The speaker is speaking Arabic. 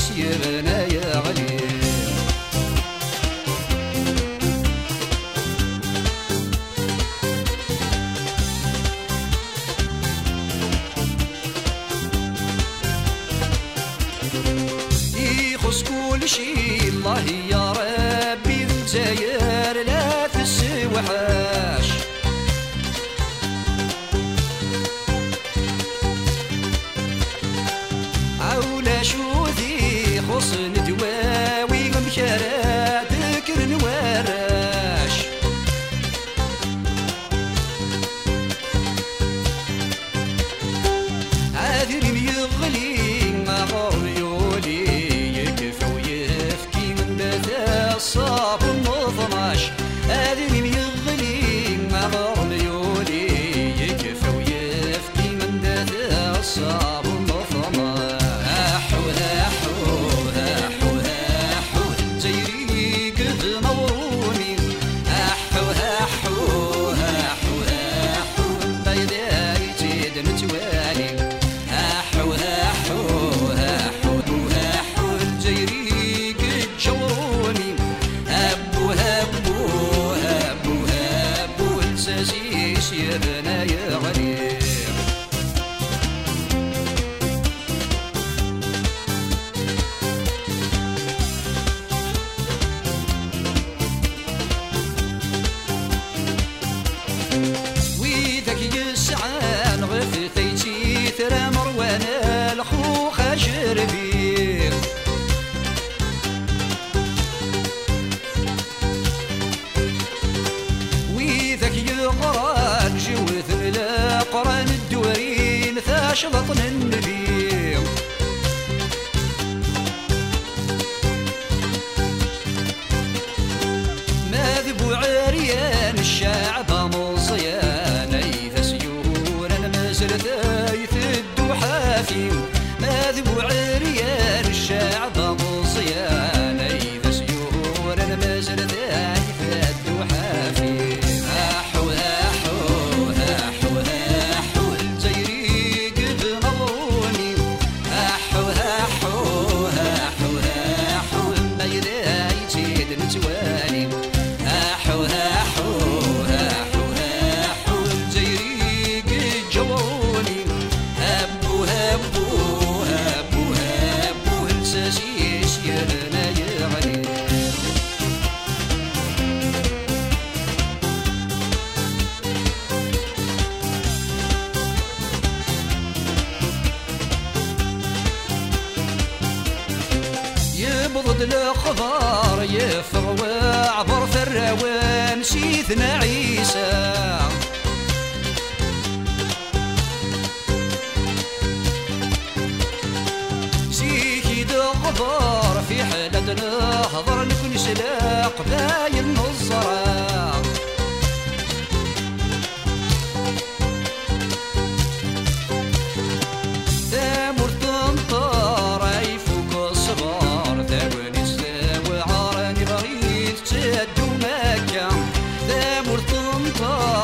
يشيرنا يا علي. يخص كل شي الله تنساش يا بنايا عليك عاشقا کننده بی خذ الخضار يفر عبر في الروان نعيشة عيسى جيكي في حالة نهضر نكون شلاق باين الزرع Oh.